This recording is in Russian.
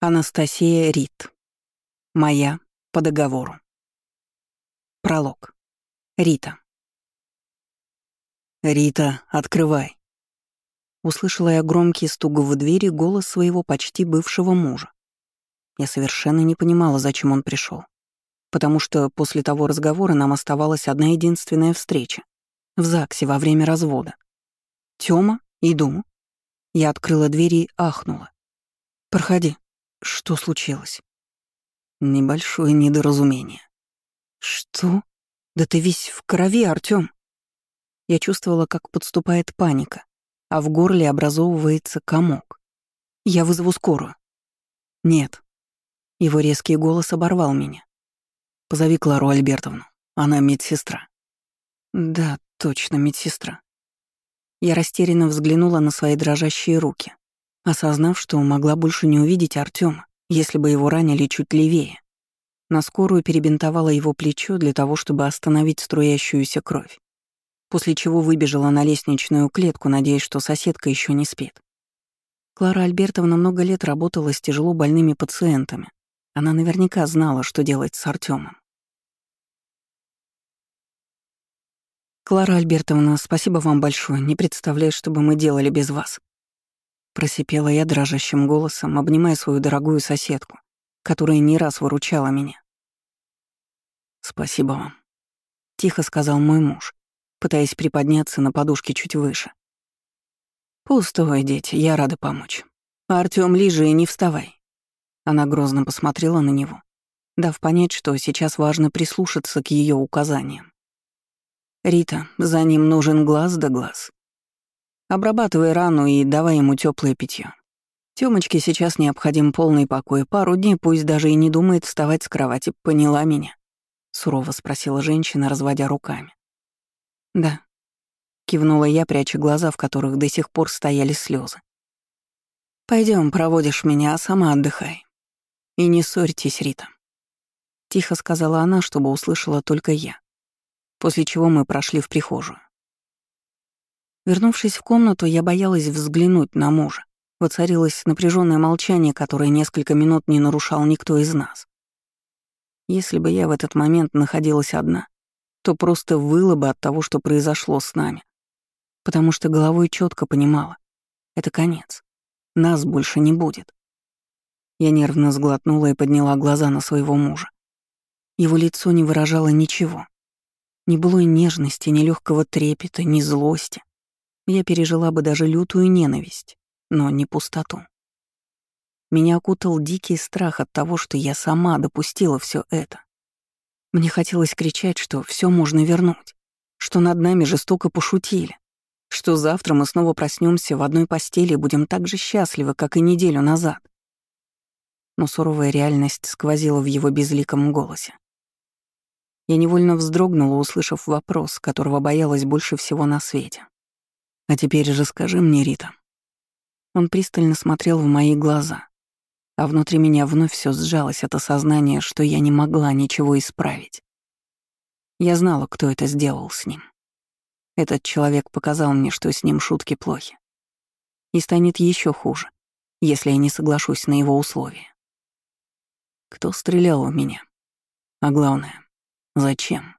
Анастасия Рид. Моя по договору. Пролог. Рита. «Рита, открывай!» Услышала я громкий стук в двери голос своего почти бывшего мужа. Я совершенно не понимала, зачем он пришел, потому что после того разговора нам оставалась одна единственная встреча — в ЗАГСе во время развода. «Тёма, иду». Я открыла дверь и ахнула. «Проходи», что случилось? Небольшое недоразумение. Что? Да ты весь в крови, Артём. Я чувствовала, как подступает паника, а в горле образовывается комок. Я вызову скорую. Нет. Его резкий голос оборвал меня. Позови Клару Альбертовну. Она медсестра. Да, точно, медсестра. Я растерянно взглянула на свои дрожащие руки осознав, что могла больше не увидеть Артема, если бы его ранили чуть левее. На скорую перебинтовала его плечо для того, чтобы остановить струящуюся кровь, после чего выбежала на лестничную клетку, надеясь, что соседка еще не спит. Клара Альбертовна много лет работала с тяжело больными пациентами. Она наверняка знала, что делать с Артемом. «Клара Альбертовна, спасибо вам большое. Не представляю, что бы мы делали без вас». Просипела я дрожащим голосом, обнимая свою дорогую соседку, которая не раз выручала меня. «Спасибо вам», — тихо сказал мой муж, пытаясь приподняться на подушке чуть выше. «Пустое, дети, я рада помочь. Артём, лежи и не вставай». Она грозно посмотрела на него, дав понять, что сейчас важно прислушаться к ее указаниям. «Рита, за ним нужен глаз да глаз. Обрабатывай рану и давай ему теплое питье. Тёмочке сейчас необходим полный покой. Пару дней пусть даже и не думает вставать с кровати. Поняла меня?» Сурово спросила женщина, разводя руками. «Да», — кивнула я, пряча глаза, в которых до сих пор стояли слезы. Пойдем, проводишь меня, а сама отдыхай. И не ссорьтесь, Рита». Тихо сказала она, чтобы услышала только я. После чего мы прошли в прихожую. Вернувшись в комнату, я боялась взглянуть на мужа. Воцарилось напряженное молчание, которое несколько минут не нарушал никто из нас. Если бы я в этот момент находилась одна, то просто выла бы от того, что произошло с нами. Потому что головой четко понимала — это конец. Нас больше не будет. Я нервно сглотнула и подняла глаза на своего мужа. Его лицо не выражало ничего. Ни былой нежности, ни легкого трепета, ни злости я пережила бы даже лютую ненависть, но не пустоту. Меня окутал дикий страх от того, что я сама допустила все это. Мне хотелось кричать, что все можно вернуть, что над нами жестоко пошутили, что завтра мы снова проснемся в одной постели и будем так же счастливы, как и неделю назад. Но суровая реальность сквозила в его безликом голосе. Я невольно вздрогнула, услышав вопрос, которого боялась больше всего на свете. А теперь же скажи мне, Рита. Он пристально смотрел в мои глаза, а внутри меня вновь все сжалось от осознания, что я не могла ничего исправить. Я знала, кто это сделал с ним. Этот человек показал мне, что с ним шутки плохи. И станет еще хуже, если я не соглашусь на его условия. Кто стрелял в меня? А главное, зачем?